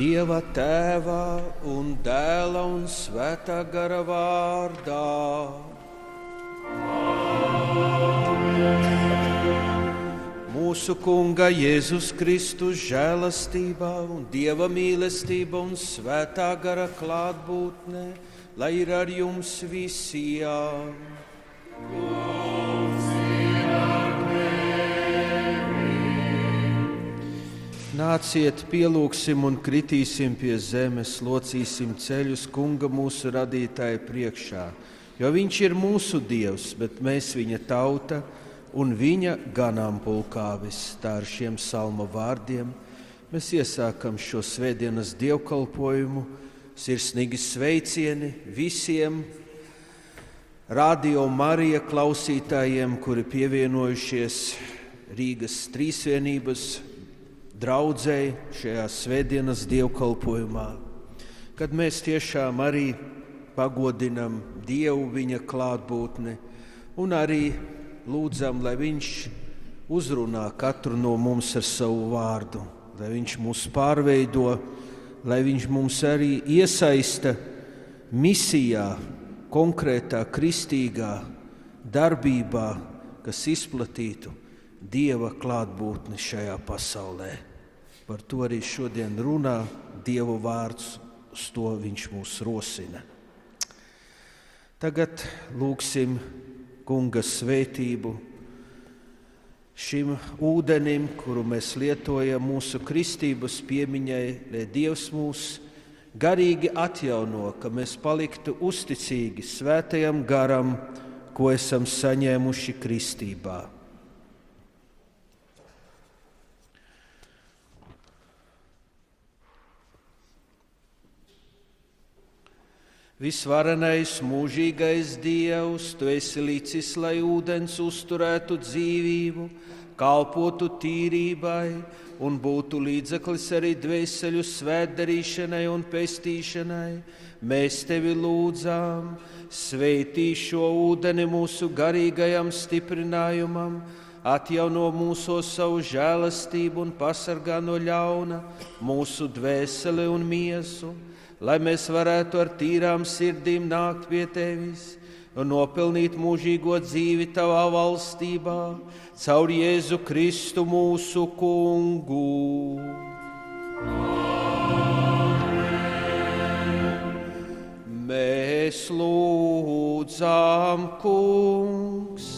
Dieva tēva un dēla un svētā gara vārdā. Mūsu Kunga Jēzus Kristus žēlastībā un Dieva mīlestība un svētā gara klātbūtne, lai ir ar jums visiem. Nāciet, pielūgsim un kritīsim pie zemes, locīsim ceļus kunga mūsu radītāja priekšā. Jo viņš ir mūsu dievs, bet mēs viņa tauta un viņa ganāmpulkāvis. Tā ar šiem salma vārdiem mēs iesākam šo svētdienas dievkalpojumu. Sirsnīgi sveicieni visiem radio Marija klausītājiem, kuri pievienojušies Rīgas trīsvienības draudzēji šajā svētdienas dievkalpojumā, kad mēs tiešām arī pagodinam Dievu viņa klātbūtni un arī lūdzam, lai Viņš uzrunā katru no mums ar savu vārdu, lai Viņš mūs pārveido, lai Viņš mums arī iesaista misijā, konkrētā kristīgā darbībā, kas izplatītu Dieva klātbūtni šajā pasaulē. Par to arī šodien runā Dieva vārds, uz to viņš mūs rosina. Tagad lūgsim Kunga svētību šim ūdenim, kuru mēs lietojam mūsu kristības piemiņai, lai Dievs mūs garīgi atjauno, ka mēs paliktu uzticīgi svētajam garam, ko esam saņēmuši kristībā. Visvarenais, mūžīgais Dievs, tu esi licis, lai ūdens uzturētu dzīvību, kalpotu tīrībai un būtu līdzeklis arī dvēseli svētdarīšanai un pestīšanai. Mēs tevi lūdzām, sveitī šo ūdeni mūsu garīgajam stiprinājumam, atjauno mūsu savu žēlastību un pasargā no ļauna mūsu dvēseli un miesu lai mēs varētu ar tīrām sirdīm nākt pie tevis un nopelnīt mūžīgo dzīvi tavā valstībā, caur Jēzu Kristu mūsu kungu. Mēs lūdzām, kungs!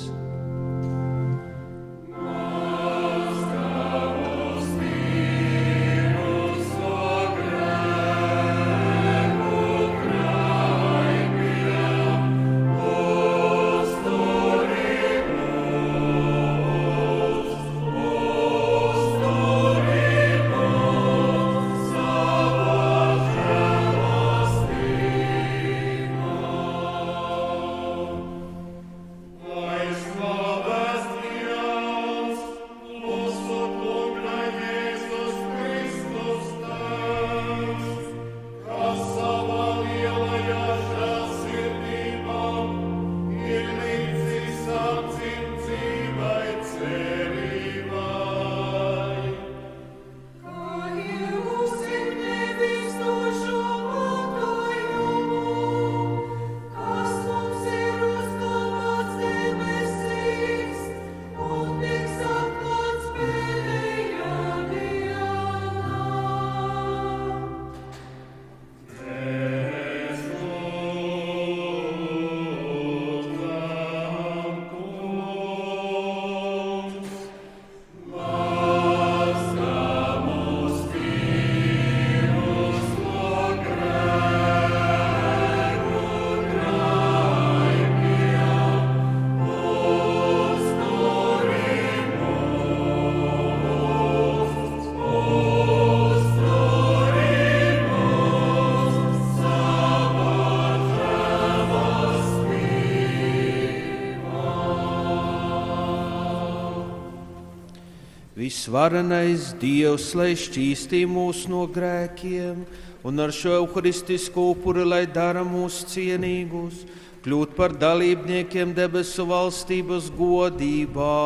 Visvarenais Dievs, lai šķīstī mūs no grēkiem, un ar šo evaharistisku upuri, lai dara mūs cienīgus, kļūt par dalībniekiem debesu valstības godībā.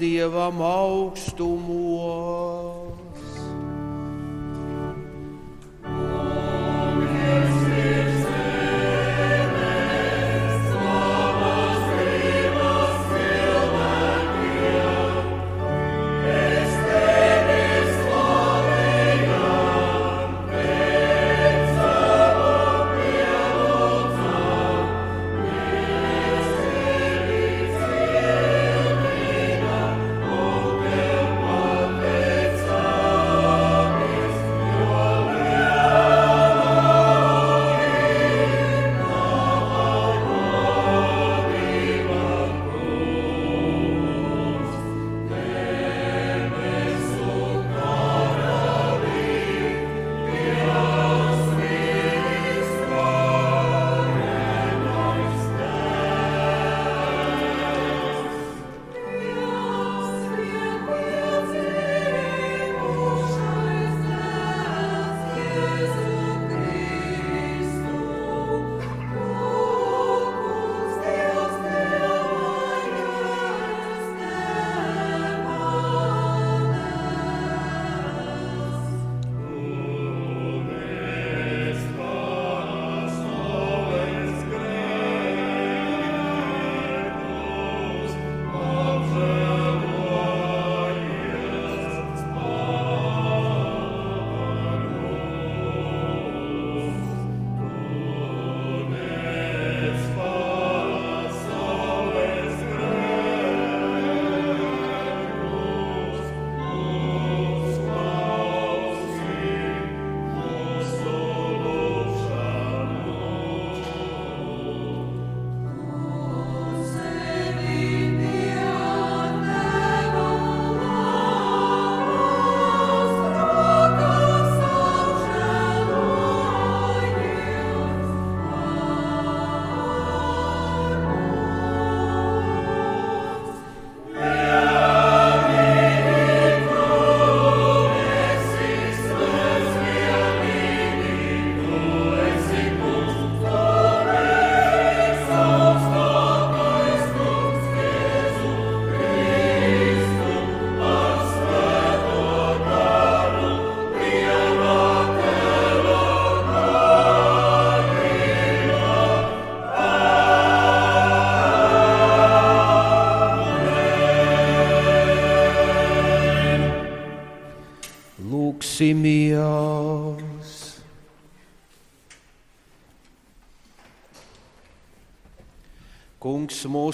Dievam augstumos.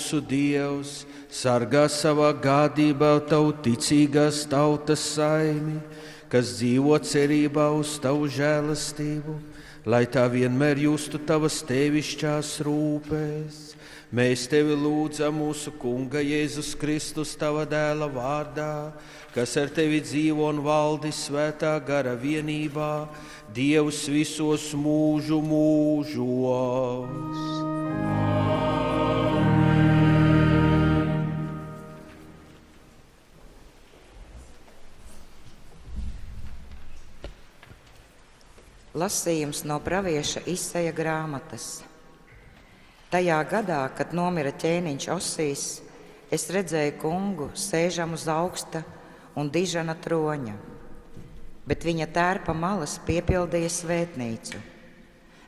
Mūsu Dievs sargā savā gādībā tavu ticīgās tautas saimi, kas dzīvo cerībā uz tavu žēlastību, lai tā vienmēr justu tavas tevišķās rūpēs. Mēs tevi lūdzam mūsu Kunga Jēzus Kristus, tava dēla vārdā, kas ar tevi dzīvo un valdi svētā gara vienībā, Dievs visos mūžu mūžos. Lasījums no pravieša izseja grāmatas. Tajā gadā, kad nomira ķēniņš Osīs, es redzēju kungu sēžam uz augsta un dižana troņa, bet viņa tērpa malas piepildīja svētnīcu.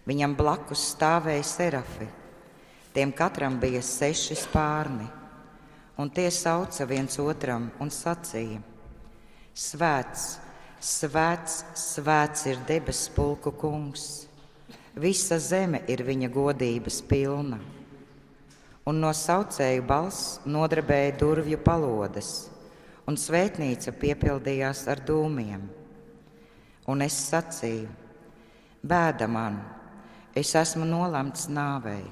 Viņam blakus stāvēja serafi, tiem katram bija seši spārni, un tie sauca viens otram un sacīja: Svēts! Svēts, svēts ir debesu pulku kungs, visa zeme ir viņa godības pilna. Un no saucēju balss nodarbēja durvju palodes, un svētnīca piepildījās ar dūmiem. Un es sacīju: Bēda man, es esmu nolemts nāvei,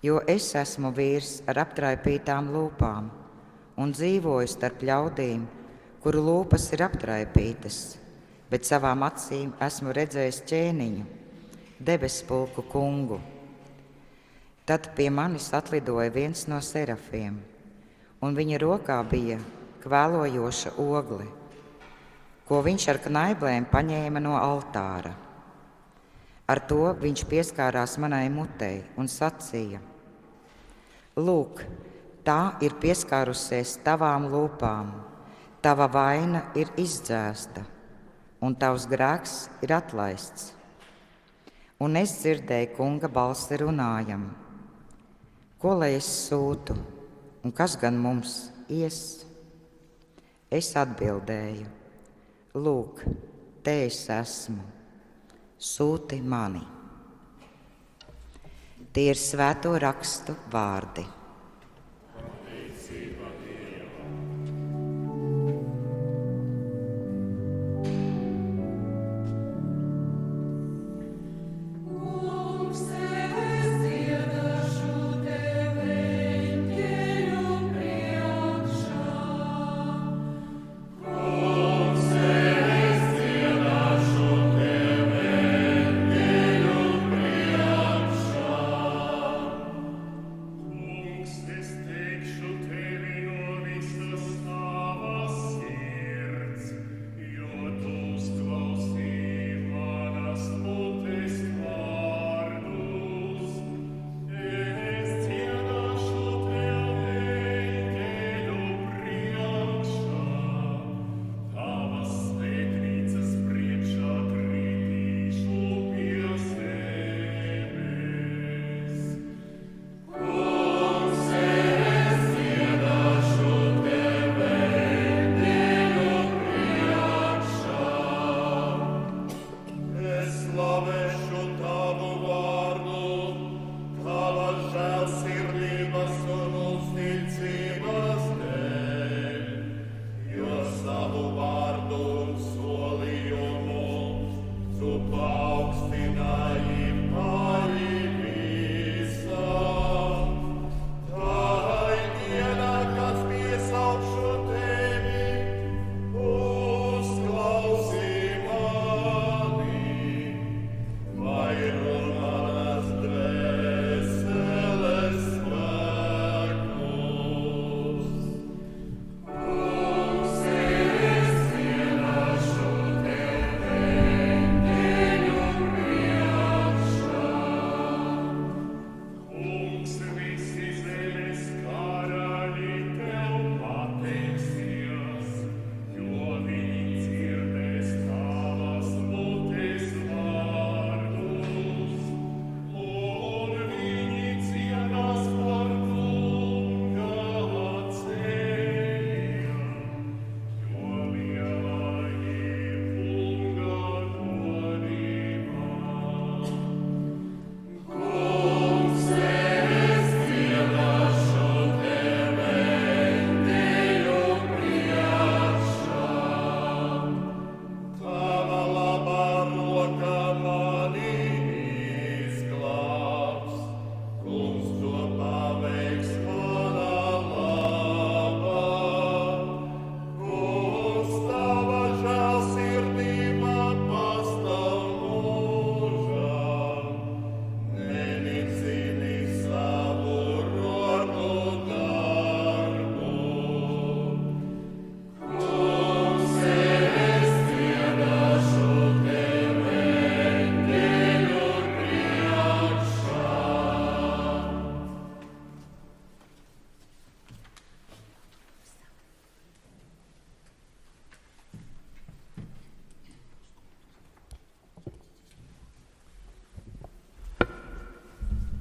jo es esmu vīrs ar aptraipītām lūpām un dzīvoju starp ļaudīm kuru lūpas ir aptraipītas, bet savām acīm esmu redzējis ķēniņu, debesu pulku kungu. Tad pie manis atlidoja viens no serafiem, un viņa rokā bija kvēlojoša ogle, ko viņš ar knaiblēm paņēma no altāra. Ar to viņš pieskārās manai mutei un sacīja: Lūk, tā ir pieskārusies tavām lūpām, tava vaina ir izdzēsta, un tavs grēks ir atlaists. Un es dzirdēju kunga balsi runājam, ko lai es sūtu, un kas gan mums ies? Es atbildēju, lūk, te es esmu, sūti mani. Tie ir svēto rakstu vārdi.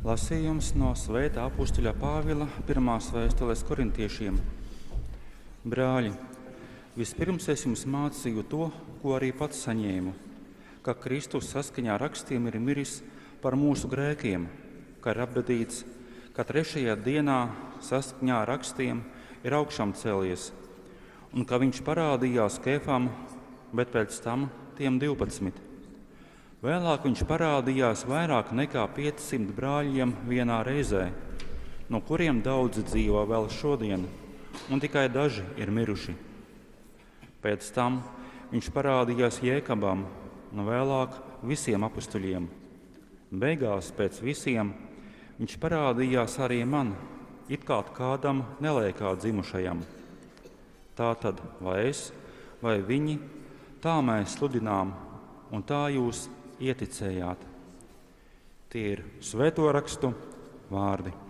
Lasījums no Svētā apstuļa Pāvila pirmās vēstules korintiešiem. Brāļi, vispirms es jums mācīju to, ko arī pats saņēmu, ka Kristus saskaņā rakstiem ir miris par mūsu grēkiem, ka ir apbedīts, ka trešajā dienā saskaņā rakstiem ir augšām cēlies, un ka viņš parādījās kēfām, bet pēc tam tiem 12. Vēlāk viņš parādījās vairāk nekā 500 brāļiem vienā reizē, no kuriem daudzi dzīvo vēl šodien, un tikai daži ir miruši. Pēc tam viņš parādījās Jēkabam un vēlāk visiem apstuļiem. Beigās pēc visiem viņš parādījās arī man, it kā kādam neliekā dzimušajam. Tā tad vai es, vai viņi, tā mēs sludinām, un tā jūs ieticējāt. Tie ir svēto rakstu vārdi.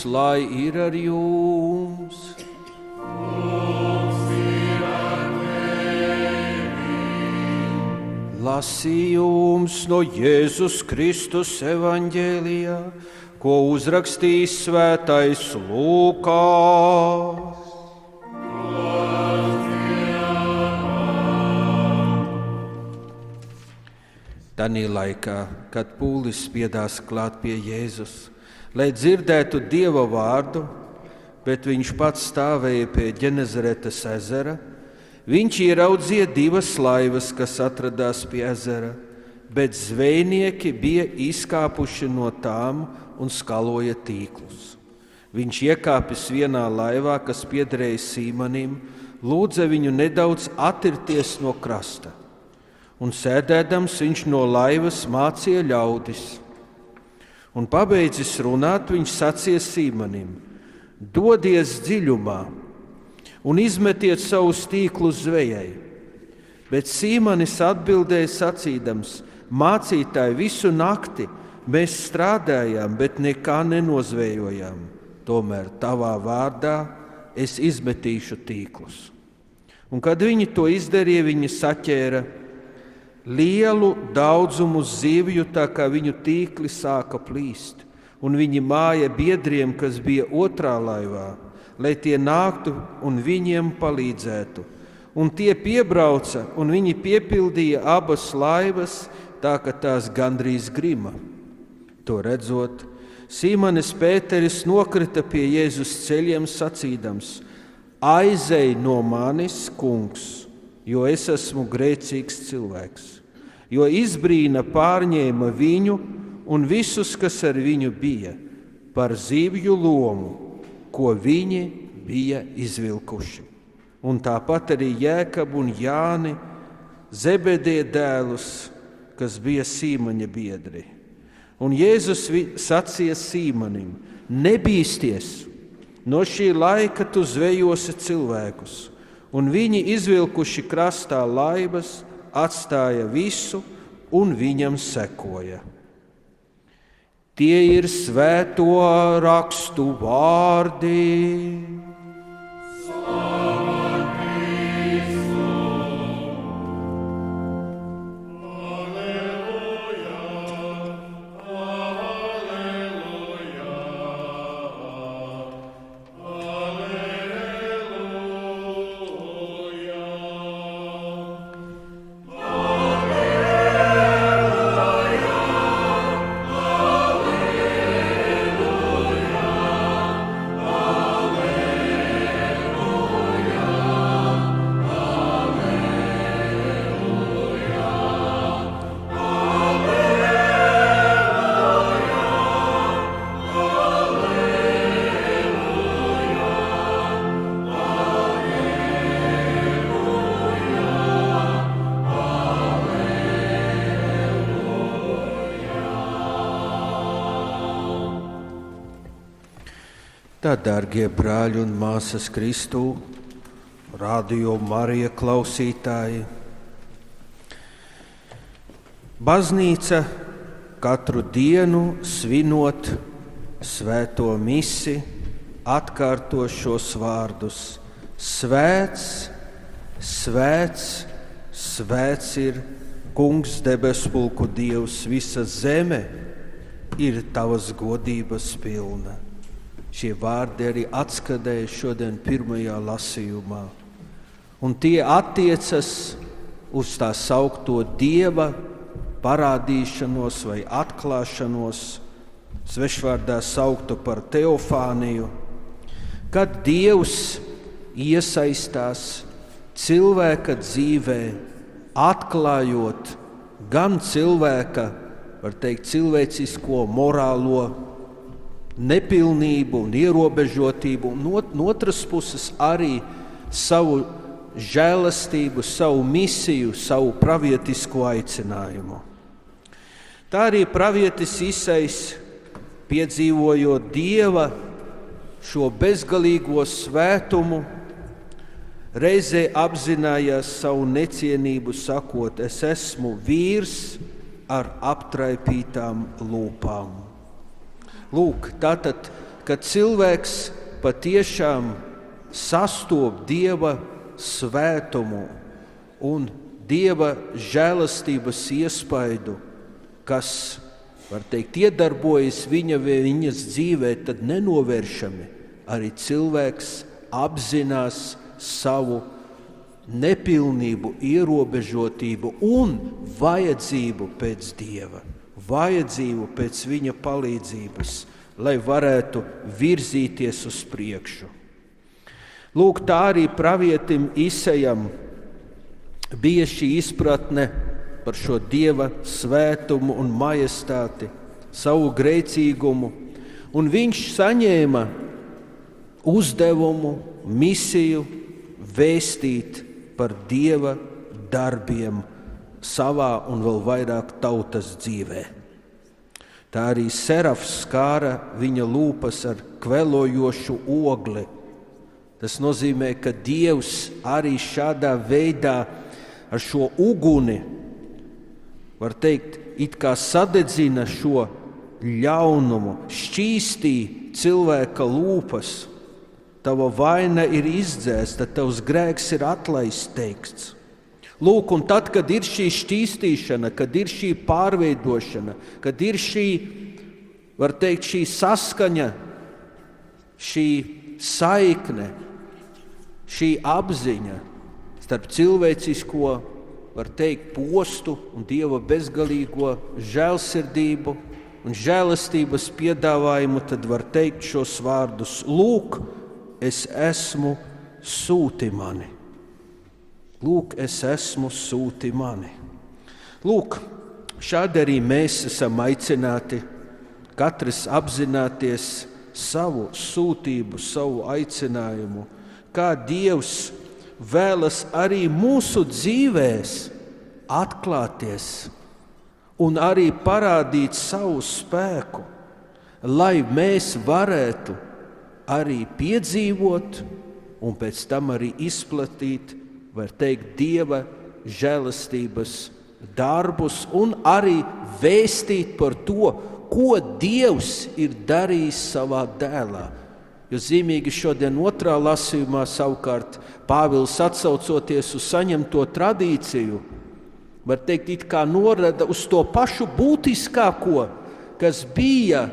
Kungs, lai ir ar jums! Lasījums no Jēzus Kristus evanģēlijā, ko uzrakstījis svētais Lūkās. Tanī laikā, kad pūlis spiedās klāt pie Jēzus, lai dzirdētu Dieva vārdu, bet viņš pats stāvēja pie Genezaretes ezera, viņš ieraudzīja divas laivas, kas atradās pie ezera, bet zvejnieki bija izkāpuši no tām un skaloja tīklus. Viņš iekāpis vienā laivā, kas piederēja Sīmanim, lūdza viņu nedaudz attirties no krasta un sēdēdams viņš no laivas mācīja ļaudis. Un pabeidzis runāt, viņš sacīja Sīmanim: Dodies dziļumā un izmetiet savus tīklus zvejai. Bet Sīmanis atbildēja sacīdams: Mācītāji, visu nakti mēs strādājām, bet nekā nenozvejojām. Tomēr tavā vārdā es izmetīšu tīklus. Un, kad viņi to izdarīja, viņi saķēra lielu daudzumu zivju, tā kā viņu tīkli sāka plīst, un viņi māja biedriem, kas bija otrā laivā, lai tie nāktu un viņiem palīdzētu. Un tie piebrauca, un viņi piepildīja abas laivas, tā ka tās gandrīz grima. To redzot, Sīmanis Pēteris nokrita pie Jēzus ceļiem sacīdams: Aizej no manis, kungs! Jo es esmu grēcīgs cilvēks. Jo izbrīna pārņēma viņu un visus, kas ar viņu bija, par zivju lomu, ko viņi bija izvilkuši. Un tāpat arī Jēkabu un Jāni, Zebedē dēlus, kas bija Sīmaņa biedri. Un Jēzus sacīja Sīmanim: Nebīsties! No šī laika tu zvejosi cilvēkus un viņi izvilkuši krastā laivas, atstāja visu un viņam sekoja. Tie ir svēto rakstu vārdi. Tā, darbie brāļi un māsas Kristū, radio Marija klausītāji. Baznīca katru dienu svinot svēto misi, atkārto šos vārdus: Svēts, svēts, svēts ir Kungs, debespulku Dievs, visa zeme ir tavas godības pilna. Šie vārdi arī atskanēja šodien pirmajā lasījumā. Un tie attiecas uz tā saukto dieva parādīšanos vai atklāšanos, svešvārdā sauktu par teofāniju, kad dievs iesaistās cilvēka dzīvē, atklājot gan cilvēka, var teikt, cilvēcisko, morālo nepilnību un ierobežotību, un no, no otras puses arī savu žēlastību, savu misiju, savu pravietisko aicinājumu. Tā arī pravietis Isais, piedzīvojot dieva šo bezgalīgo svētumu, reizē apzinājās savu necienību, sakot, es esmu vīrs ar aptraipītām lūpām. Lūk, tātad, kad cilvēks patiešām sastop Dieva svētumu un Dieva žēlastības iespaidu, kas, var teikt, iedarbojas viņa viņas dzīvē, tad nenovēršami arī cilvēks apzinās savu nepilnību, ierobežotību un vajadzību pēc Dieva, vajadzību pēc Viņa palīdzības, lai varētu virzīties uz priekšu. Lūk, tā arī pravietim Isejam bija šī izpratne par šo Dieva svētumu un majestāti, savu grēcīgumu, un viņš saņēma uzdevumu, misiju vēstīt par Dieva darbiem savā un vēl vairāk tautas dzīvē. Tā arī serafs skāra viņa lūpas ar kvelojošu ogli. Tas nozīmē, ka Dievs arī šādā veidā ar šo uguni, var teikt, it kā sadedzina šo ļaunumu, šķīstī cilvēka lūpas Tava vaina ir izdzēsta, tavs grēks ir atlaists. Lūk, un tad, kad ir šī šķīstīšana, kad ir šī pārveidošana, kad ir šī, var teikt, šī saskaņa, šī saikne, šī apziņa starp cilvēcisko, var teikt, postu un dieva bezgalīgo žēlsirdību un žēlastības piedāvājumu, tad var teikt šos vārdus: Lūk, es esmu sūti mani. Lūk, es esmu sūti mani. Lūk, šādi arī mēs esam aicināti katrs apzināties savu sūtību, savu aicinājumu, kā Dievs vēlas arī mūsu dzīvēs atklāties un arī parādīt savu spēku, lai mēs varētu arī piedzīvot un pēc tam arī izplatīt, var teikt, dieva žēlastības darbus un arī vēstīt par to, ko Dievs ir darījis savā dēlā. Jo zīmīgi šodien otrā lasījumā savukārt Pāvils atsaucoties uz saņemto tradīciju, var teikt, it kā norada uz to pašu būtiskāko, kas bija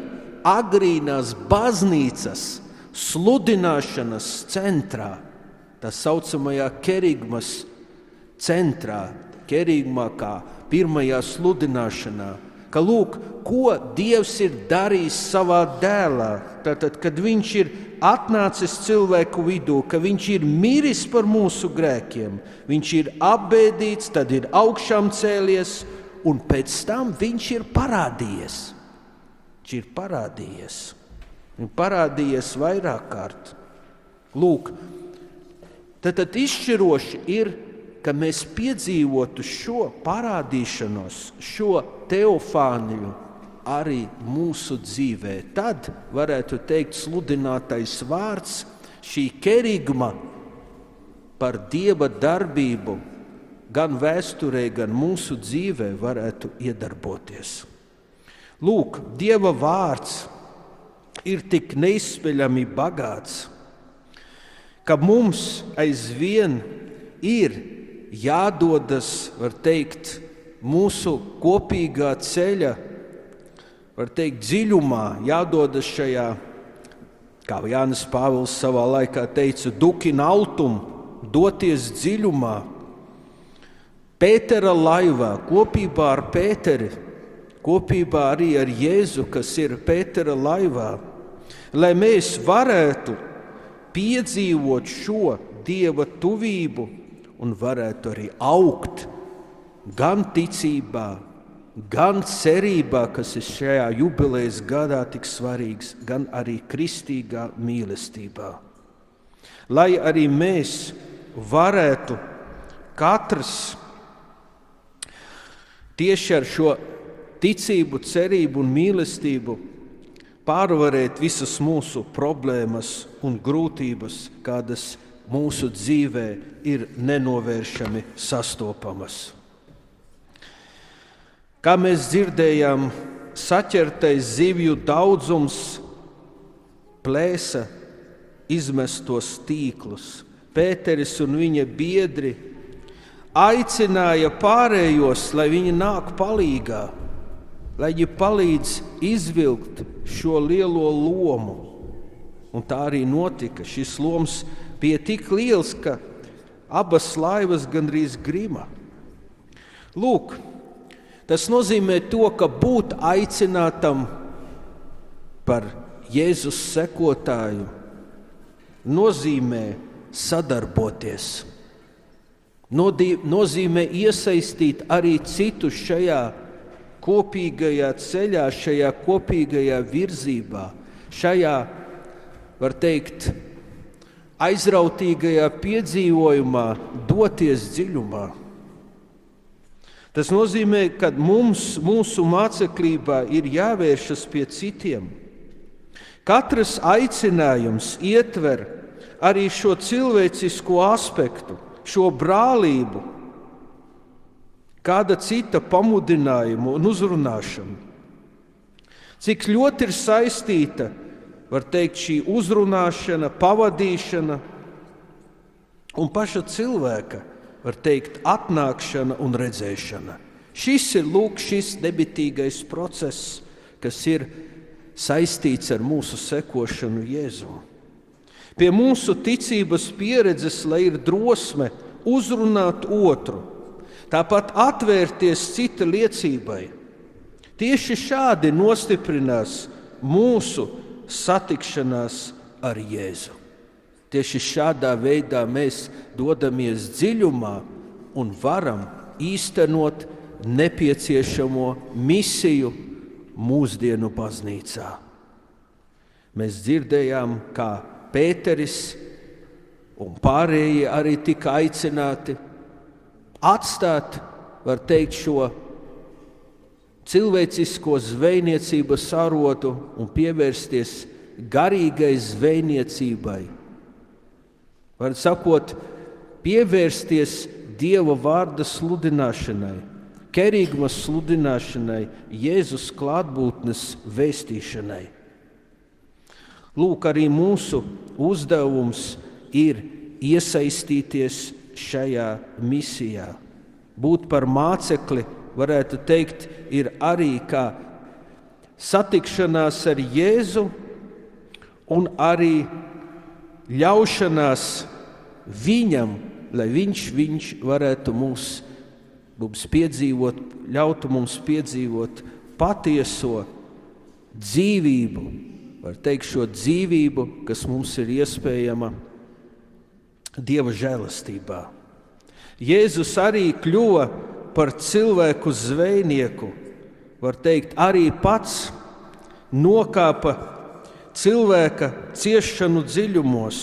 agrīnās baznīcas sludināšanas centrā, tā saucamajā kerigmas centrā, kerigmā kā pirmajā sludināšanā, ka lūk, ko Dievs ir darījis savā dēlā, tātad, kad Viņš ir atnācis cilvēku vidū, ka Viņš ir miris par mūsu grēkiem, Viņš ir apbēdīts, tad ir augšām cēlies, un pēc tam Viņš ir parādījies. Viņš ir parādījies un parādījies vairāk kārt. Lūk, tad, tad izšķiroši ir, ka mēs piedzīvotu šo parādīšanos, šo teofāniju arī mūsu dzīvē. Tad varētu teikt, sludinātais vārds, šī kerigma par dieva darbību gan vēsturē, gan mūsu dzīvē varētu iedarboties. Lūk, Dieva vārds ir tik neizsmeļami bagāts, ka mums aizvien ir jādodas, var teikt, mūsu kopīgā ceļa, var teikt, dziļumā, jādodas šajā, kā Jānis Pāvils savā laikā teica, dukina altumu, doties dziļumā. Pētera laivā kopībā ar Pēteri, kopībā arī ar Jēzu, kas ir Pētera laivā lai mēs varētu piedzīvot šo dieva tuvību un varētu arī augt gan ticībā, gan cerībā, kas ir šajā jubilejas gadā tik svarīgs, gan arī kristīgā mīlestībā. Lai arī mēs varētu katrs tieši ar šo ticību, cerību un mīlestību pārvarēt visas mūsu problēmas un grūtības, kādas mūsu dzīvē ir nenovēršami sastopamas. Kā mēs dzirdējām saķertais zivju daudzums plēsa izmestos tīklus. Pēteris un viņa biedri aicināja pārējos, lai viņi nāk palīdzīgā, lai viņi palīdz izvilkt šo lielo lomu. Un tā arī notika. Šis loms bija tik liels, ka abas laivas gandrīz grima. Lūk, tas nozīmē to, ka būt aicinātam par Jēzus sekotāju nozīmē sadarboties. Nozīmē iesaistīt arī citus šajā kopīgajā ceļā, šajā kopīgajā virzībā, šajā, var teikt, aizrautīgajā piedzīvojumā, doties dziļumā. Tas nozīmē, ka mums, mūsu māceklībā ir jāvēršas pie citiem. Katrs aicinājums ietver arī šo cilvēcisko aspektu, šo brālību, kāda cita pamudinājumu un uzrunāšanu. Cik ļoti ir saistīta var teikt, šī uzrunāšana, pavadīšana un paša cilvēka teikt, atnākšana un redzēšana. Šis ir lūk, šis debitīgais process, kas ir saistīts ar mūsu sekošanu Jēzum. Pie mūsu ticības pieredzes, lai ir drosme uzrunāt otru, tāpat atvērties cita liecībai. Tieši šādi nostiprinās mūsu satikšanās ar Jēzu. Tieši šādā veidā mēs dodamies dziļumā un varam īstenot nepieciešamo misiju mūsdienu baznīcā. Mēs dzirdējām, kā Pēteris un pārējie arī tika aicināti atstāt, var teikt, šo cilvēcisko zvejniecības arotu un pievērsties garīgai zvejniecībai. Var sakot, pievērsties Dieva vārda sludināšanai kerīguma sludināšanai, Jēzus klātbūtnes vēstīšanai. Lūk, arī mūsu uzdevums ir iesaistīties šajā misijā. Būt par mācekli, varētu teikt, ir arī kā satikšanās ar Jēzu un arī ļaušanās viņam, lai viņš, viņš varētu mūs mums piedzīvot, ļautu mums piedzīvot patieso dzīvību, var teikt, šo dzīvību, kas mums ir iespējama Dieva žēlastībā. Jēzus arī kļuva par cilvēku zvejnieku, var teikt, arī pats nokāpa cilvēka ciešanu dziļumos,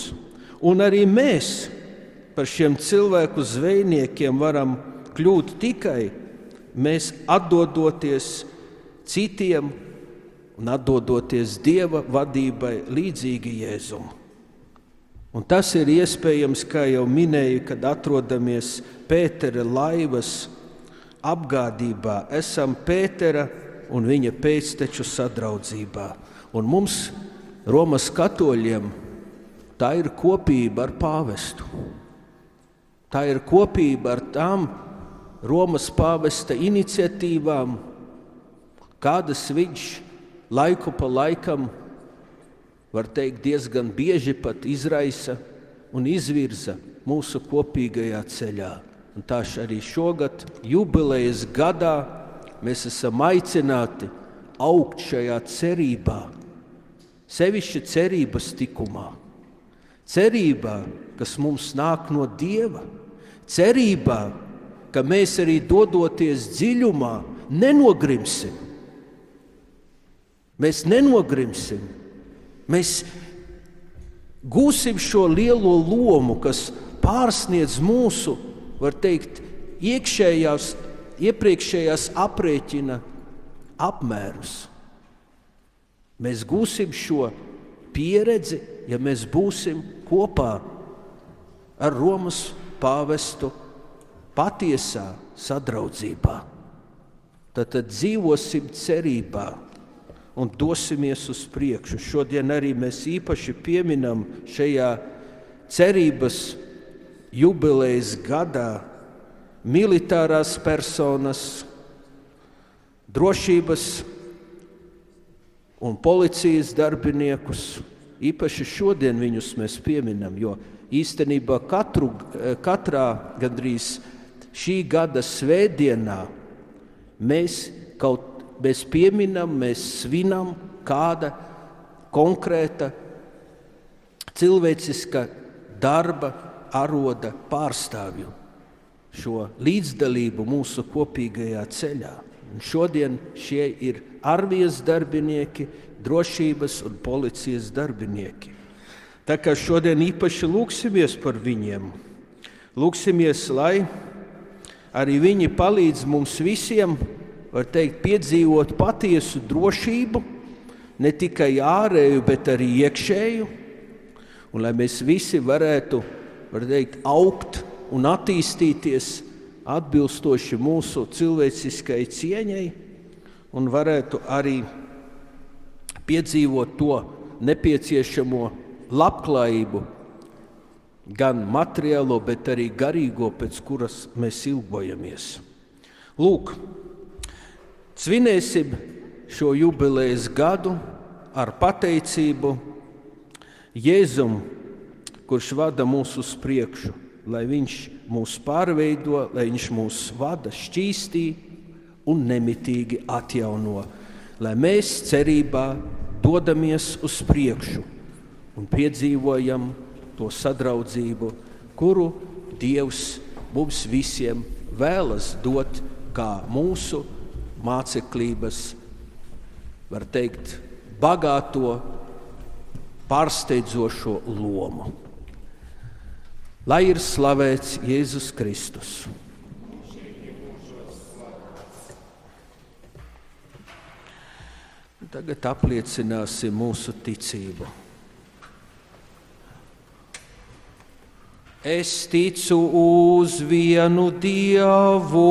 un arī mēs par šiem cilvēku zvejniekiem varam kļūt tikai mēs atdodoties citiem un atdodoties Dieva vadībai līdzīgi Jēzum. Un tas ir iespējams, kā jau minēju, kad atrodamies Pētera laivas apgādībā, esam Pētera un viņa pēcteču sadraudzībā. Un mums, Romas katoļiem, tā ir kopība ar pāvestu. Tā ir kopība ar tām Romas pāvesta iniciatīvām, kādas viņš laiku pa laikam, var teikt, diezgan bieži pat izraisa un izvirza mūsu kopīgajā ceļā. Un tā arī šogad, jubilejas gadā, mēs esam aicināti augt šajā cerībā, sevišķi cerības tikumā. Cerībā, kas mums nāk no Dieva, cerībā, ka mēs arī dodoties dziļumā, nenogrimsim. Mēs nenogrimsim. Mēs gūsim šo lielo lomu, kas pārsniedz mūsu, var teikt, iekšējās, iepriekšējās aprēķina apmērus. Mēs gūsim šo pieredzi, ja mēs būsim kopā ar Romas pāvestu patiesā sadraudzībā. Tad, tad dzīvosim cerībā, un dosimies uz priekšu. Šodien arī mēs īpaši pieminam šajā cerības jubilejas gadā militārās personas, drošības un policijas darbiniekus. Īpaši šodien viņus mēs pieminam, jo īstenībā katru, katrā gandrīz šī gada svētdienā mēs kaut mēs pieminam, mēs svinam kāda konkrēta cilvēciska darba aroda pārstāvju šo līdzdalību mūsu kopīgajā ceļā. Un šodien šie ir armijas darbinieki, drošības un policijas darbinieki. Tā kā šodien īpaši lūksimies par viņiem, lūksimies, lai arī viņi palīdz mums visiem, var teikt, piedzīvot patiesu drošību, ne tikai ārēju, bet arī iekšēju, un lai mēs visi varētu, var teikt, augt un attīstīties atbilstoši mūsu cilvēciskai cieņai, un varētu arī piedzīvot to nepieciešamo labklājību, gan materiālo, bet arī garīgo, pēc kuras mēs ilgojamies. Lūk, svinēsim šo jubilejas gadu ar pateicību Jēzum, kurš vada mūs uz priekšu, lai Viņš mūs pārveido, lai Viņš mūs vada šķīstī un nemitīgi atjauno, lai mēs cerībā dodamies uz priekšu un piedzīvojam to sadraudzību, kuru Dievs mums visiem vēlas dot kā mūsu māceklības, var teikt, bagāto, pārsteidzošo lomu. Lai ir slavēts Jēzus Kristus! Tagad apliecināsim mūsu ticību. Es ticu uz vienu Dievu.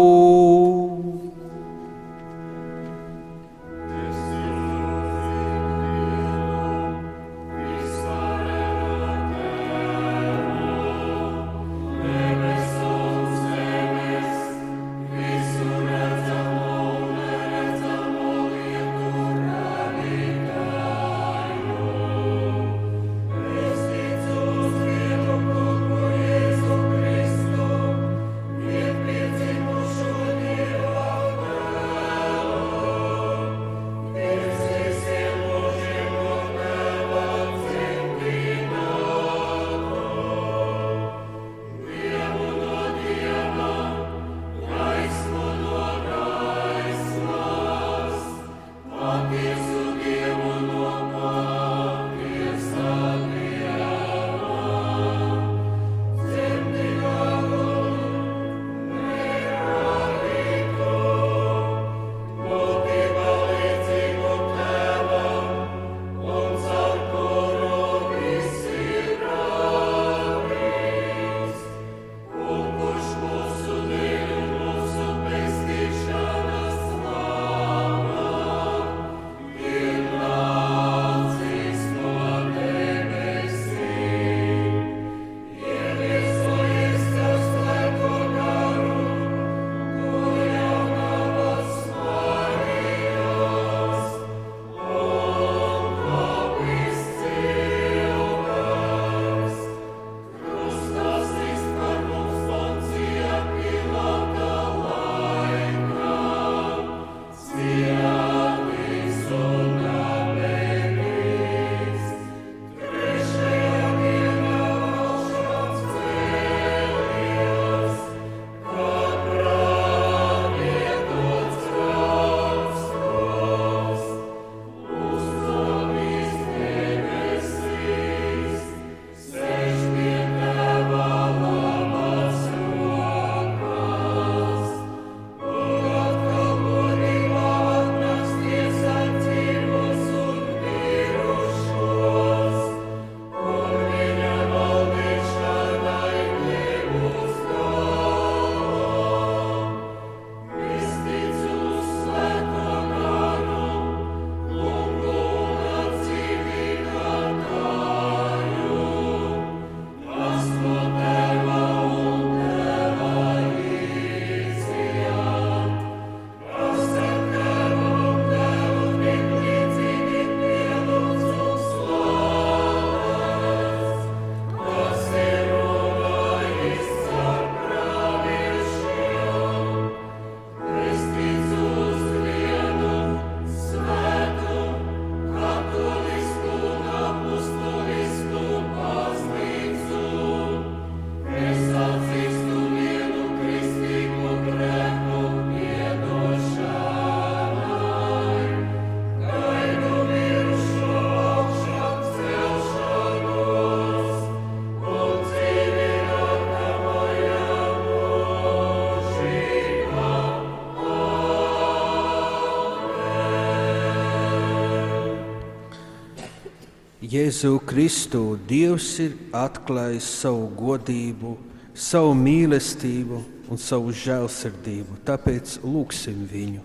Jēzu Kristu Dievs ir atklājis savu godību, savu mīlestību un savu žēlsirdību. Tāpēc lūgsim viņu.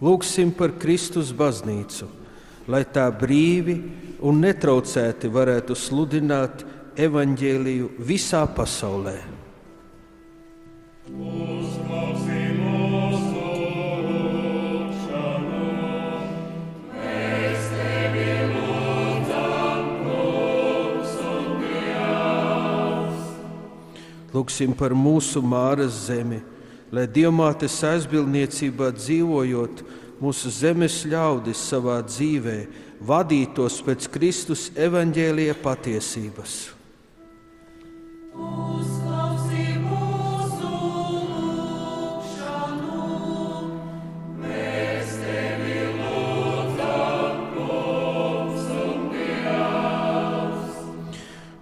Lūgsim par Kristus baznīcu, lai tā brīvi un netraucēti varētu sludināt evaņģēliju visā pasaulē. Lūksim par mūsu māras zemi, lai diamātes aizbildniecībā dzīvojot, mūsu zemes ļaudis savā dzīvē vadītos pēc Kristus evaņģēlīja patiesības.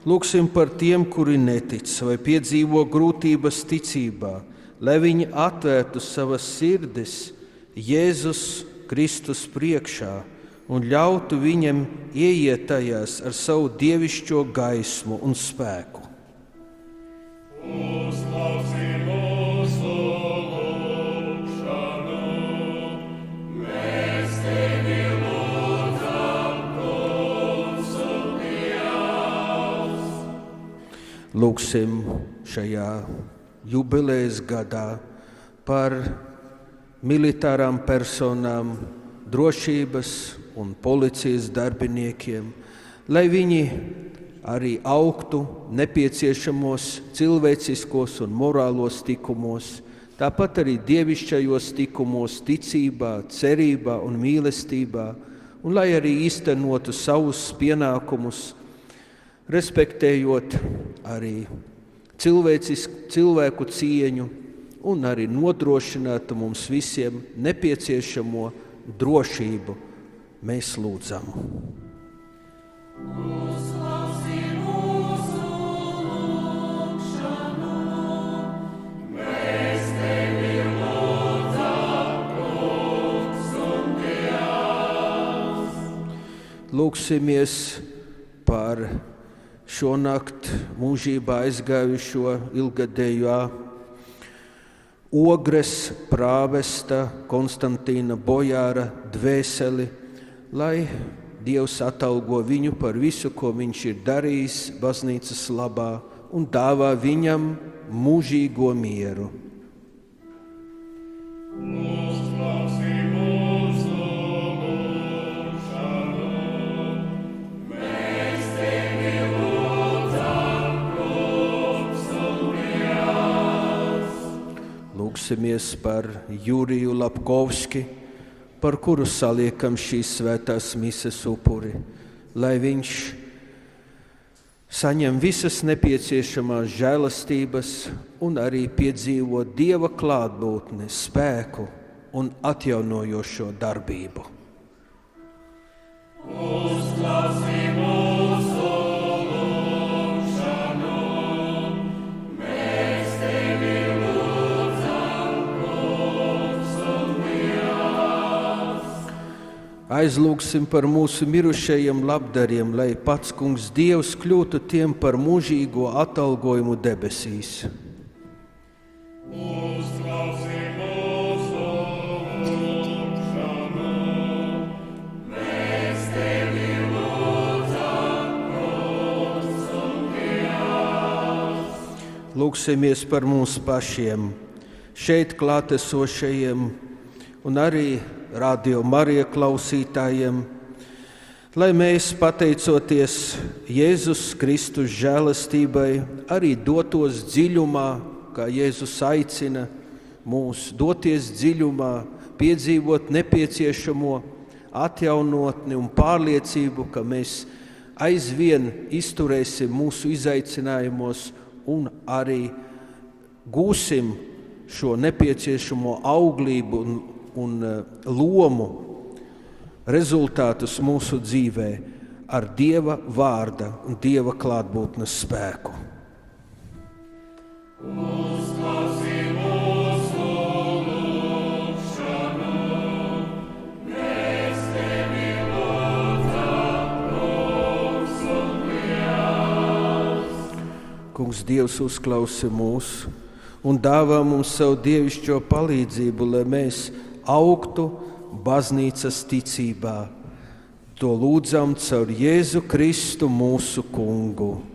Lūksim par tiem, kuri netic vai piedzīvo grūtības ticībā, lai viņi atvērtu savas sirdis Jēzus Kristus priekšā un ļautu viņam ieiet tajās ar savu dievišķo gaismu un spēku. Uzklausīt! Lūgsim šajā jubilejas gadā par militārām personām, drošības un policijas darbiniekiem, lai viņi arī augtu nepieciešamos cilvēciskos un morālos tikumos, tāpat arī dievišķajos tikumos, ticībā, cerībā un mīlestībā, un lai arī īstenotu savus pienākumus respektējot arī cilvēku cieņu un arī nodrošinātu mums visiem nepieciešamo drošību, mēs lūdzam. Lūksimies par šonakt mūžībā aizgājušo ilgadējā ogres prāvesta Konstantīna Bojāra dvēseli, lai Dievs atalgo viņu par visu, ko viņš ir darījis baznīcas labā un dāvā viņam mūžīgo mieru. Lūksimies par Juriju Lapkovski, par kuru saliekam šīs svētās mises upuri, lai viņš saņem visas nepieciešamās žēlastības un arī piedzīvo Dieva klātbūtni, spēku un atjaunojošo darbību. Uzklausīt Aizlūgsim par mūsu mirušajiem labdariem, lai pats Kungs Dievs kļūtu tiem par mūžīgo atalgojumu debesīs. Lūksimies par mums pašiem, šeit klātesošajiem un arī radio Marija klausītājiem, lai mēs, pateicoties Jēzus Kristus žēlastībai, arī dotos dziļumā, kā Jēzus aicina mūs doties dziļumā, piedzīvot nepieciešamo atjaunotni un pārliecību, ka mēs aizvien izturēsim mūsu izaicinājumos un arī gūsim šo nepieciešamo auglību un un eh, lomu rezultātus mūsu dzīvē ar Dieva vārda un Dieva klātbūtnes spēku. Uzklausīt. Kungs, Dievs, uzklausi mūs un dāvā mums savu dievišķo palīdzību, lai mēs augtu baznīcas ticībā. To lūdzam caur Jēzu Kristu mūsu Kungu.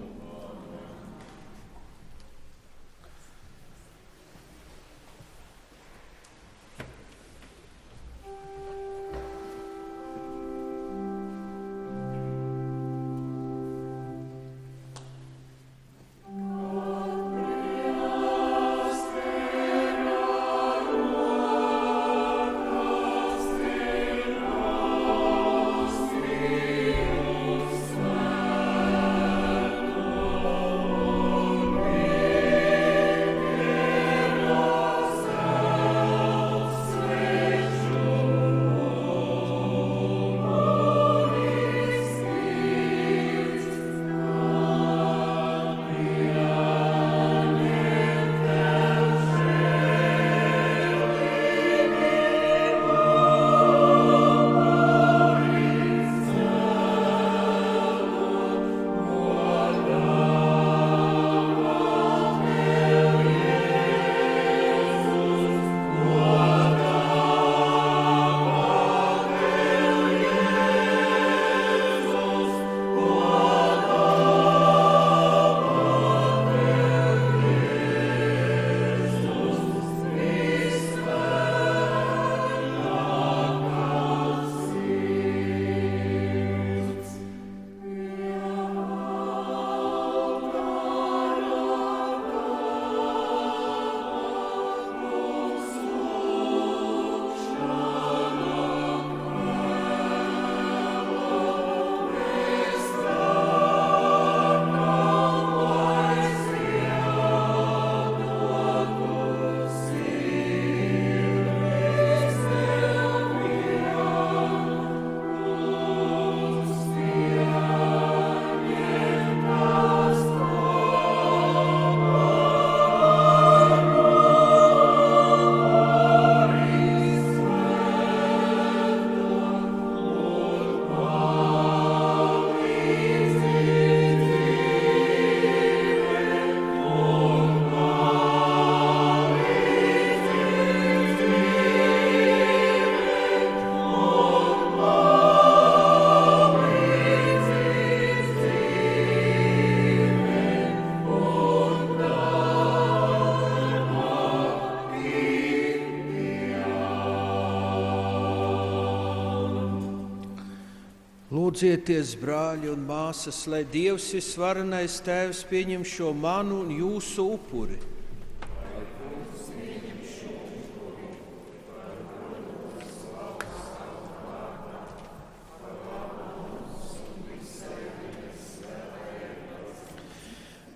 Lūdzieties, brāļi un māsas, lai Dievs visvarenais Tēvs pieņem šo manu un jūsu upuri.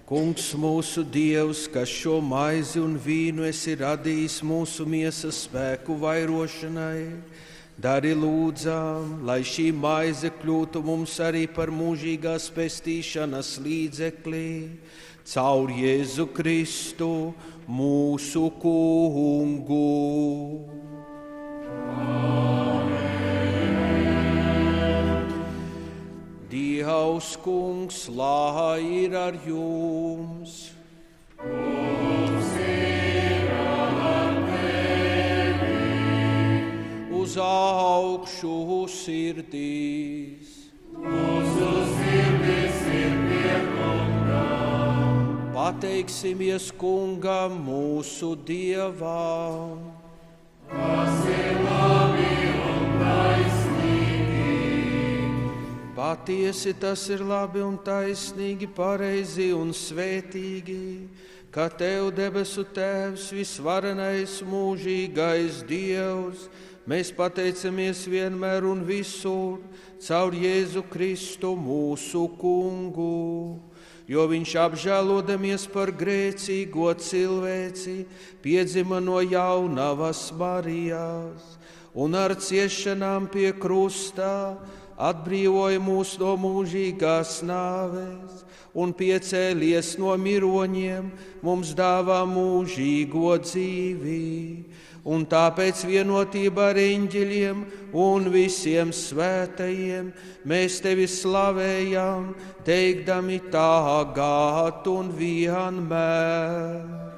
Kungs, mūsu Dievs, kas šo maizi un vīnu esi radījis mūsu miesas spēku vairošanai, Dari lūdzām, lai šī maize kļūtu mums arī par mūžīgās pestīšanas līdzekli, caur Jēzu Kristu, mūsu kungu. Dievs, kungs, lai ir ar jums! Uz augšu sirdīs. Mūsu sirdis ir pieklājīga. Pateiksimies kungam, mūsu dievam. Tas ir labi un taisnīgi. Patiesi tas ir labi un taisnīgi, pareizi un svētīgi ka Tev debesu Tēvs, visvarenais, mūžīgais Dievs, Mēs pateicamies vienmēr un visur caur Jēzu Kristu mūsu kungu, jo viņš apžēlodamies par grēcīgo cilvēci piedzima no jaunavas Marijas. Un ar ciešanām pie krustā atbrīvoja mūs no mūžīgās nāves un piecēlies no miroņiem, mums dāvā mūžīgo dzīvību un tāpēc vienotībā ar eņģeļiem un visiem svētajiem mēs tevi slavējam, teikdami tagad un vienmēr.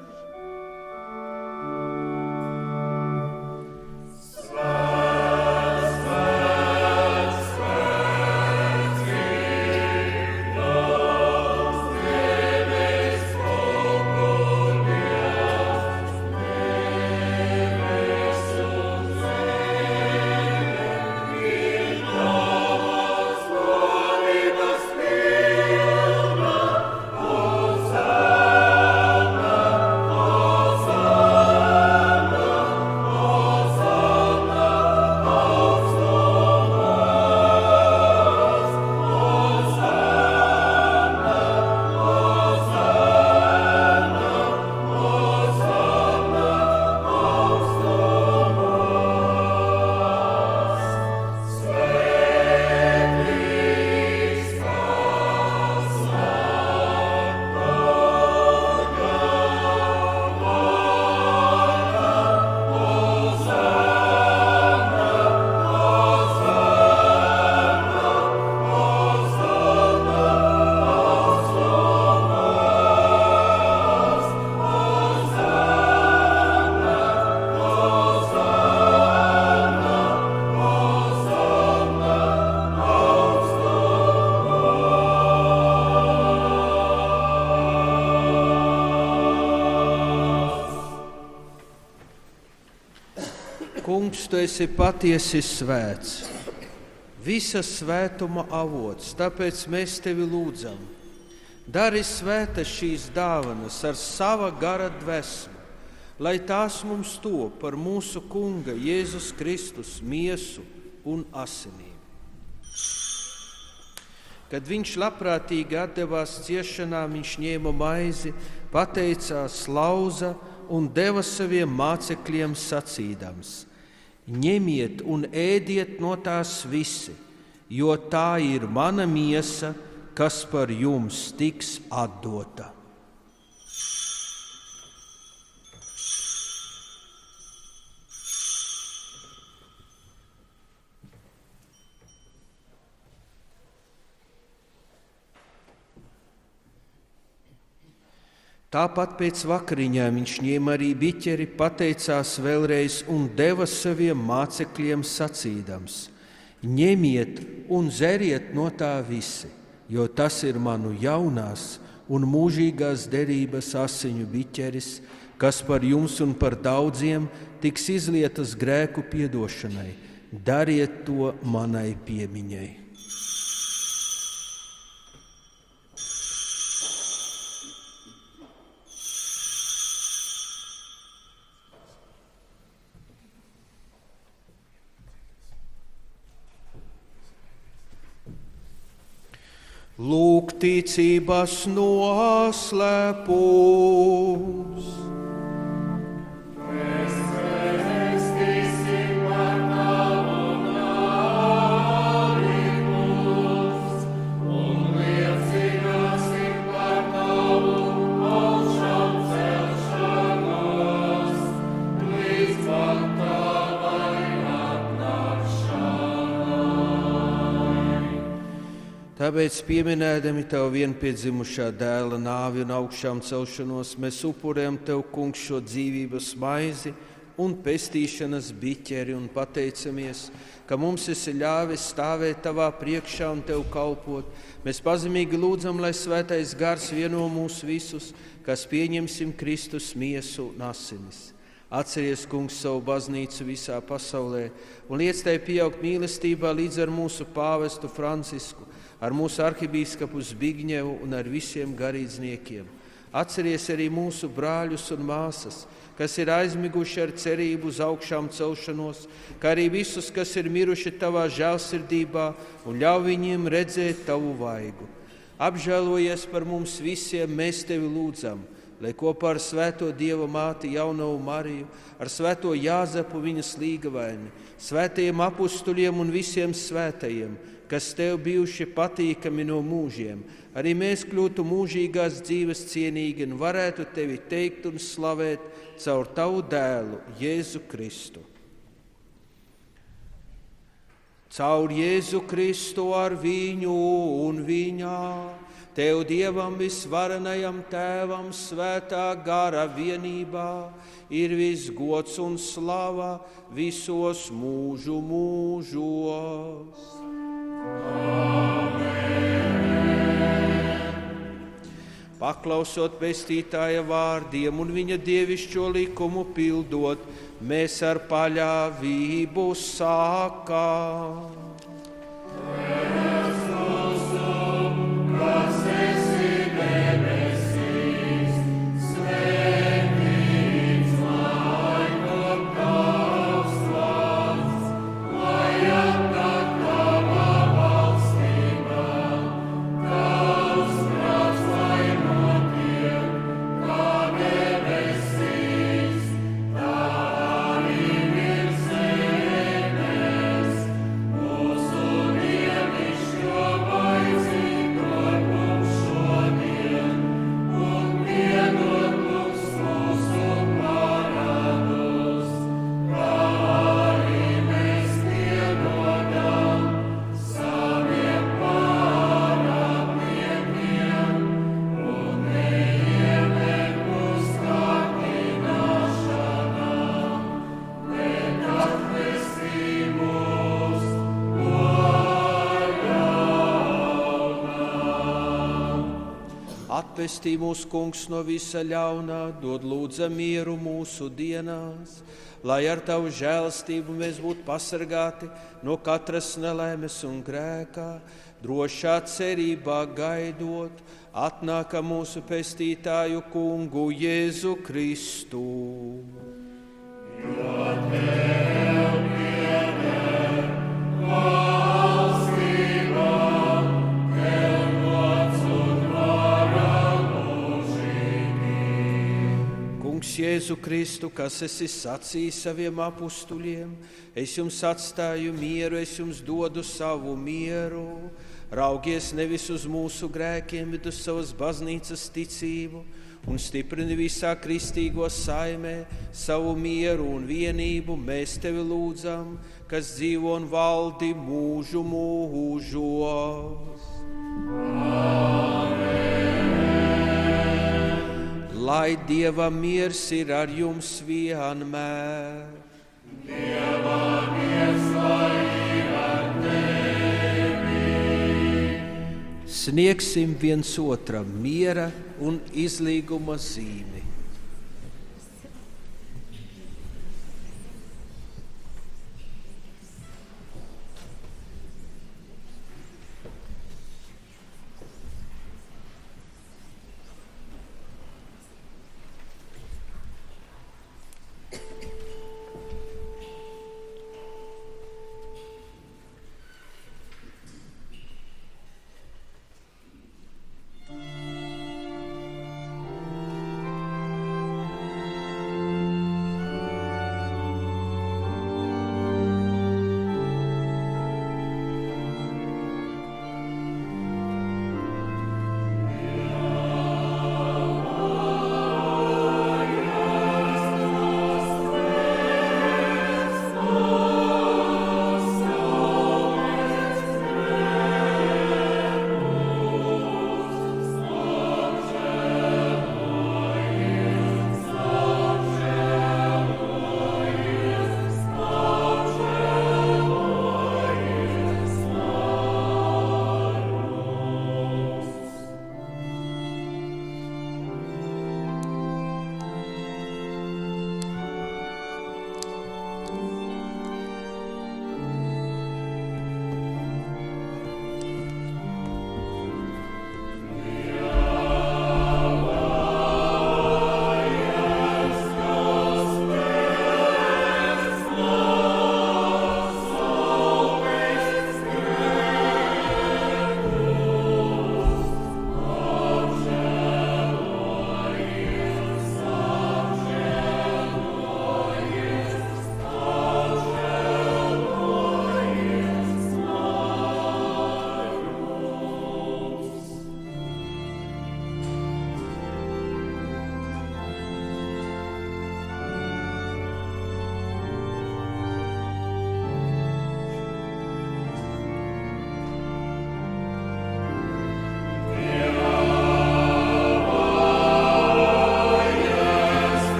Tu esi patiesi svēts, visa svētuma avots, tāpēc mēs tevi lūdzam. Dari svētas šīs dāvanas ar sava gara dvēsmu, lai tās mums to par mūsu Kunga Jēzus Kristus miesu un asinīm. Kad viņš labprātīgi devās ciešanā, viņš ņēma maizi, pateicās, lauza un deva saviem mācekļiem sacīdams: ņemiet un ēdiet no tās visi, jo tā ir mana miesa, kas par jums tiks atdota. Tāpat pēc vakariņām viņš ņēma arī biķeri, pateicās vēlreiz un deva saviem mācekļiem sacīdams: Ņemiet un dzeriet no tā visi, jo tas ir manu jaunās un mūžīgās derības asiņu biķeris, kas par jums un par daudziem tiks izlietas grēku piedošanai. Dariet to manai piemiņai! Lūk, ticības noslēpums. Tāpēc, pieminēdami Tavu vienpiedzimušā dēla nāvi un augšām celšanos, mēs upurējam Tev, Kungs, šo dzīvības maizi un pestīšanas biķeri un pateicamies, ka mums esi ļāvis stāvēt Tavā priekšā un Tev kalpot. Mēs pazemīgi lūdzam, lai Svētais Gars vieno mūs visus, kas pieņemsim Kristus miesu un asinis. Atceries, Kungs, savu baznīcu visā pasaulē un liec tai pieaugt mīlestībā līdz ar mūsu pāvestu Francisku ar mūsu arhibīskapu Zbigņevu un ar visiem garīdzniekiem. Atceries arī mūsu brāļus un māsas, kas ir aizmiguši ar cerību uz augšām celšanos, kā arī visus, kas ir miruši tavā žēlsirdībā, un ļauj viņiem redzēt tavu vaigu. Apžēlojies par mums visiem, mēs tevi lūdzam, lai kopā ar Svēto Dieva māti Jaunavu Mariju, ar Svēto Jāzepu viņas līgavaini, svētajiem apstuļiem un visiem svētajiem kas tev bijuši patīkami no mūžiem, arī mēs kļūtu mūžīgās dzīves cienīgi un varētu tevi teikt un slavēt caur tavu dēlu, Jēzu Kristu. Caur Jēzu Kristu ar viņu un viņā Tev Dievam visvarenajam Tēvam svētā gara vienībā ir viss gods un slava visos mūžu mūžos. Paklausot pestītāja vārdiem un viņa dievišķo likumu pildot, mēs ar paļāvību sākām. Atvestī mūsu kungs no visa ļaunā, dod lūdza mieru mūsu dienās, lai ar tavu žēlstību mēs būtu pasargāti no katras nelaimes un grēkā, drošā cerībā gaidot, atnāka mūsu pestītāju kungu Jēzu Kristu. Jo Jēzu Kristu, kas esi sacījis saviem apstuļiem, es jums atstāju mieru, es jums dodu savu mieru. Raugies nevis uz mūsu grēkiem, bet uz savas baznīcas ticību un stiprini visā kristīgo saimē savu mieru un vienību. Mēs tevi lūdzam, kas dzīvo un valdi mūžu mūžos. Amen lai Dieva miers ir ar jums vienmēr. Dieva miers lai ir ar tevi. Sniegsim viens otram miera un izlīguma zīmi.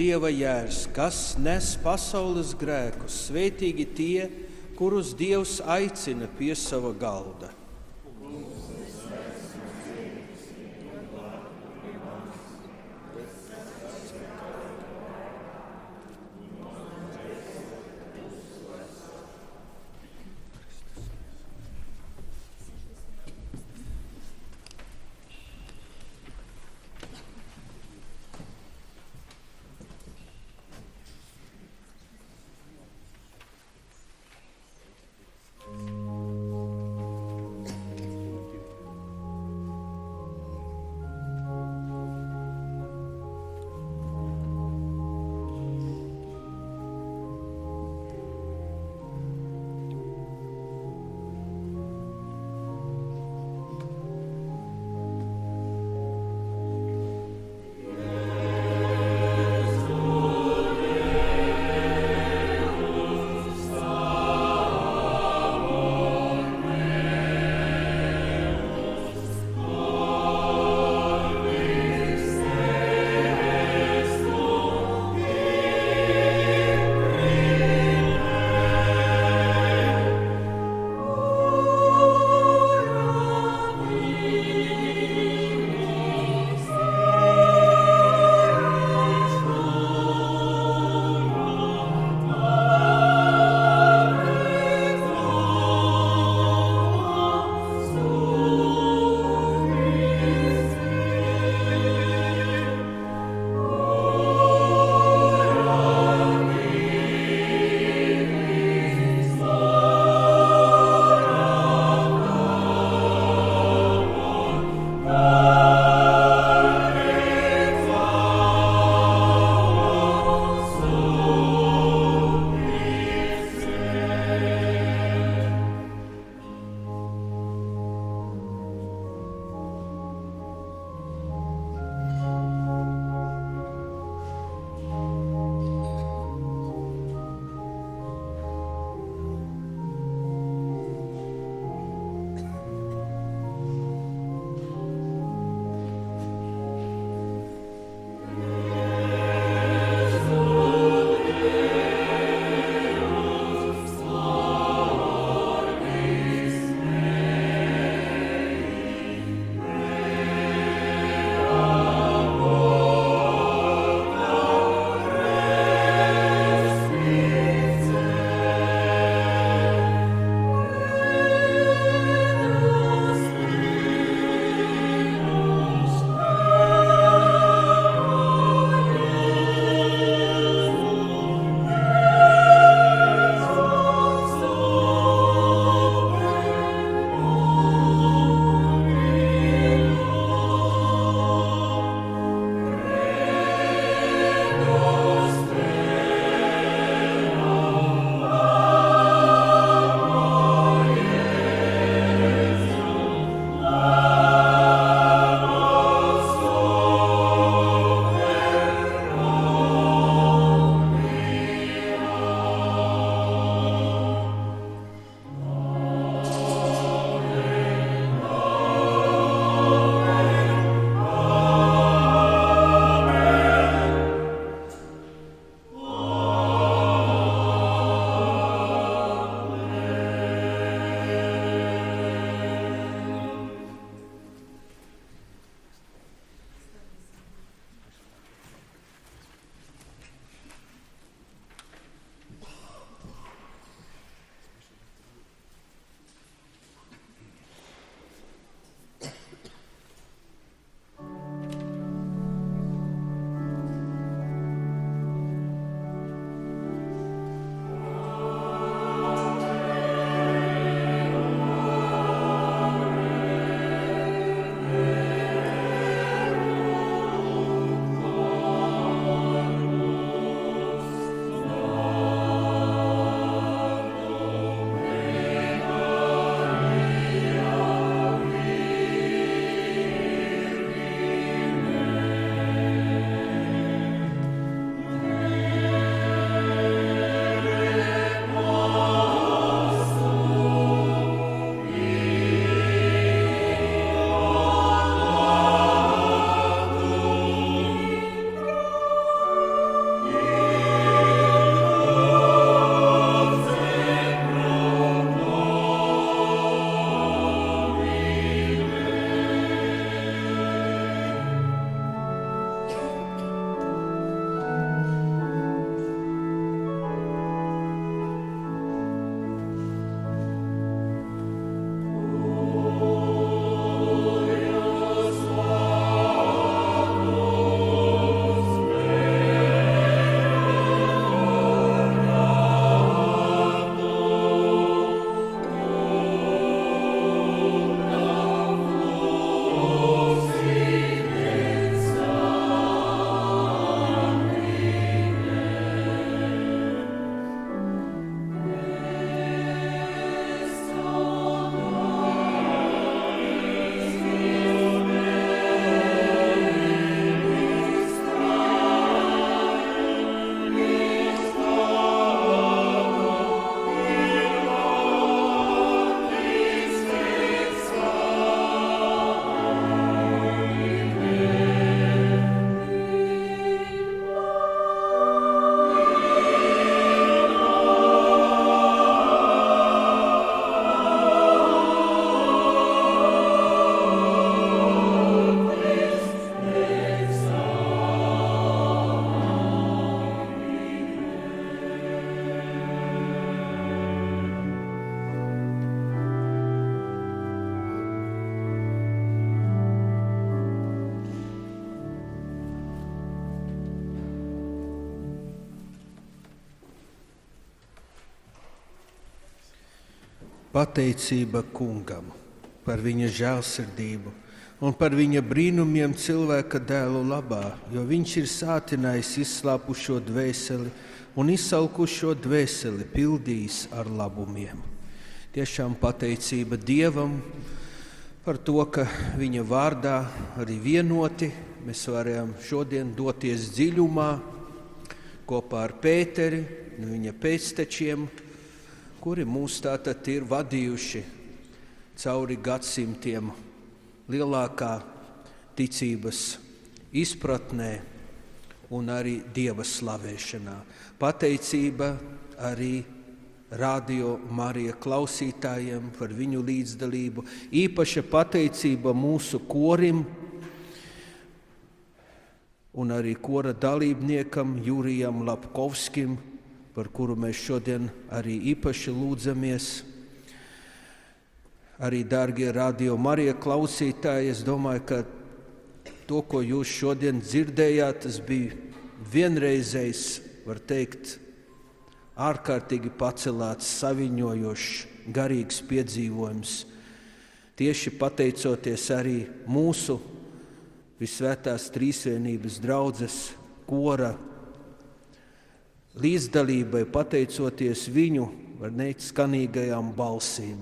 Dieva jērs, kas nes pasaules grēkus, svētīgi tie, kurus Dievs aicina pie sava galda. Pateicība kungam par viņa žēlsirdību un par viņa brīnumiem cilvēka dēlu labā, jo viņš ir sātinājis izslāpušo dvēseli un izsalkušo dvēseli pildījis ar labumiem. Tiešām pateicība Dievam par to, ka viņa vārdā arī vienoti mēs varējām šodien doties dziļumā kopā ar Pēteri un viņa pēctečiem kuri mūs tātad ir vadījuši cauri gadsimtiem lielākā ticības izpratnē un arī dieva slavēšanā. Pateicība arī radio Marija klausītājiem par viņu līdzdalību, īpaša pateicība mūsu korim un arī kora dalībniekam Jurijam Lapkovskim par kuru mēs šodien arī īpaši lūdzamies. Arī, dārgie radio Marija klausītāji, es domāju, ka to, ko jūs šodien dzirdējāt, tas bija vienreizējs, var teikt, ārkārtīgi pacelāts, saviņojošs, garīgs piedzīvojums. Tieši pateicoties arī mūsu Visvētās Trīsvienības draudzes kora līdzdalībai, pateicoties viņu neikt, skanīgajām balsīm.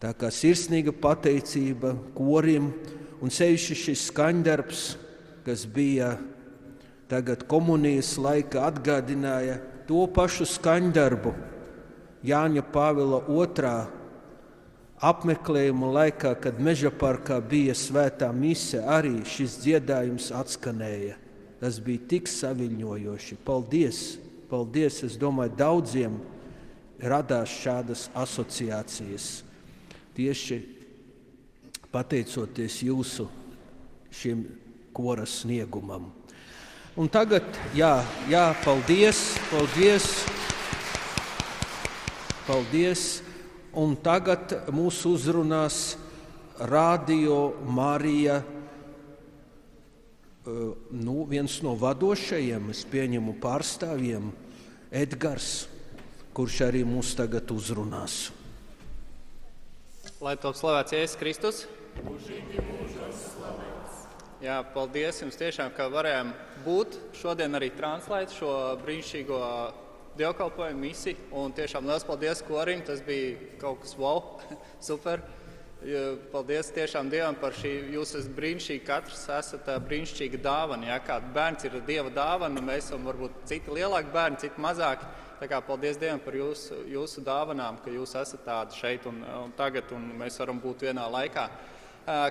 Tā kā sirsnīga pateicība korim un sevišķi šis skaņdarbs, kas bija tagad komunijas laika, atgādināja to pašu skaņdarbu Jāņa Pāvila II apmeklējuma laikā, kad Meža parkā bija svētā mise, arī šis dziedājums atskanēja. Tas bija tik saviņojoši. Paldies! Paldies! Es domāju, daudziem radās šādas asociācijas tieši pateicoties jūsu šim koras sniegumam. Un tagad, jā, jā paldies, paldies, paldies. Un tagad mūsu uzrunās Radio Marija nu, viens no vadošajiem, es pieņemu pārstāvjiem, Edgars, kurš arī mūs tagad uzrunās. Lai top slavēts Jēzus Kristus. Jā, paldies jums tiešām, ka varējām būt šodien arī translēt šo brīnišķīgo dievkalpojumu misiju. Un tiešām liels paldies korim, tas bija kaut kas wow, super. Paldies tiešām Dievam par šī. Jūs esat brīnišķīgi, katrs esat brīnišķīga dāvana. Ja? Kāda bērns ir Dieva dāvana, mēs esam varbūt citi lielāki bērni, citi mazāki. Tā kā paldies Dievam par jūsu, jūsu dāvanām, ka jūs esat tādi šeit un, un tagad, un mēs varam būt vienā laikā.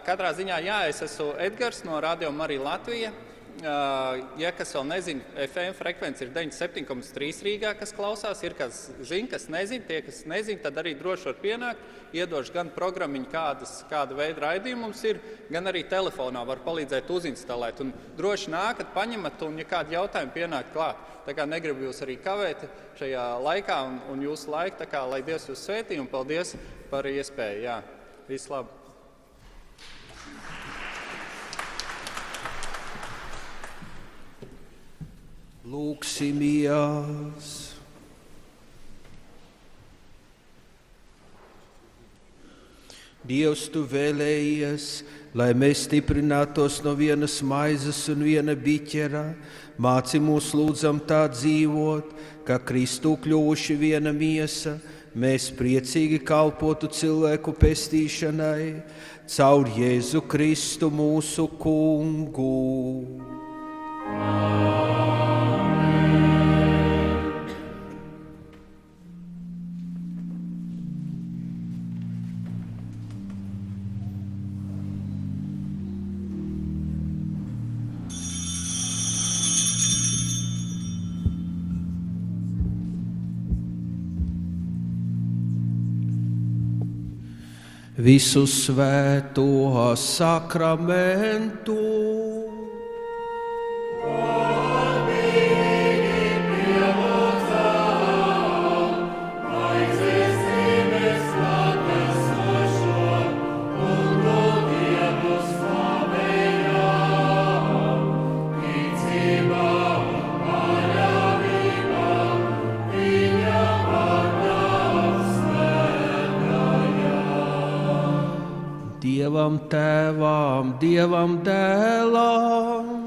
Katrā ziņā, jā, es esmu Edgars no Radio Marija Latvijas. Ja kas vēl nezina, FM frekvence ir 97,3 Rīgā, kas klausās. Ir kas zina, kas nezina, tie, kas nezina, tad arī droši var pienākt. Iedošu gan programmu, kāda veida raidījumi mums ir, gan arī telefonā var palīdzēt uzinstalēt. Un droši nākat, paņemat, un ja kādi jautājumi pienāk klāt. Tā kā negribu jūs arī kavēt šajā laikā un, un jūsu laiku, kā lai Dievs jūs svētī un paldies par iespēju. Jā, viss labi! Lūksimies! Dievs, tu vēlējies, lai mēs stiprinātos no vienas maizes un viena biķera. Māci mūs lūdzam tā dzīvot, ka Kristu kļuvuši viena miesa, mēs priecīgi kalpotu cilvēku pestīšanai caur Jēzu Kristu mūsu kungu. Amen. Visu svēto sakramentu. Dievam tēvam, Dievam dēlam.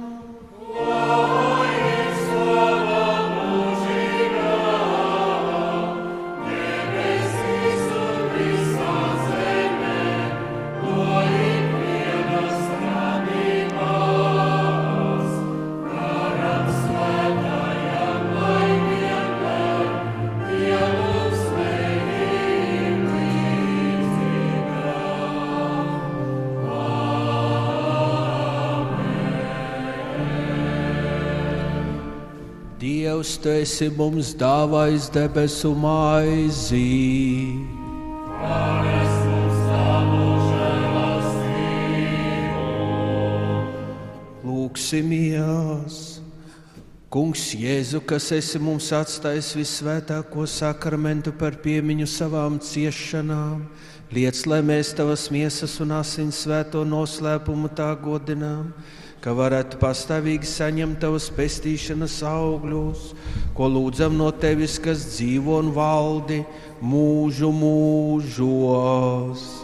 Tu esi mums dāvājis debesu maizi. Lūksimies! Kungs, Jēzu, kas esi mums atstājis visvētāko sakramentu par piemiņu savām ciešanām, liec, lai mēs tavas miesas un asins svēto noslēpumu tā godinām, ka varētu pastāvīgi saņemt tavas pestīšanas augļus, ko lūdzam no tevis, kas dzīvo un valdi mūžu mūžos.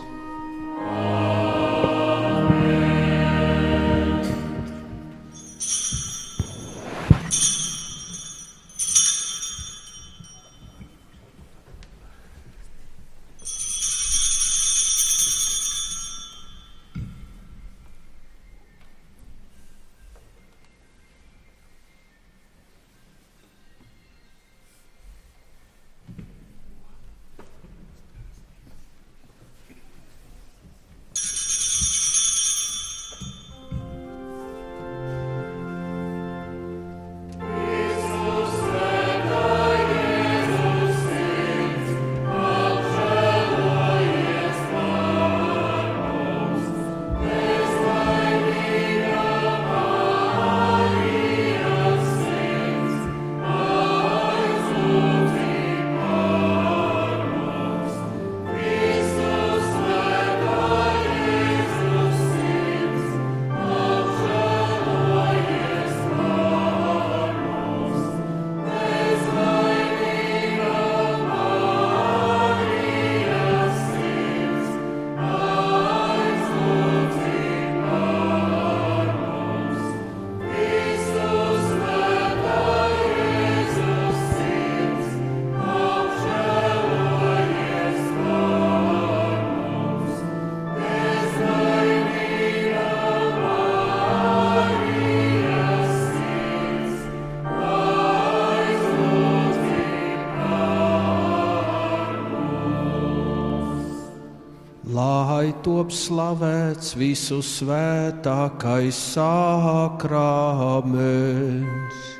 Top slavēts visu svētākais sākraments. Amen.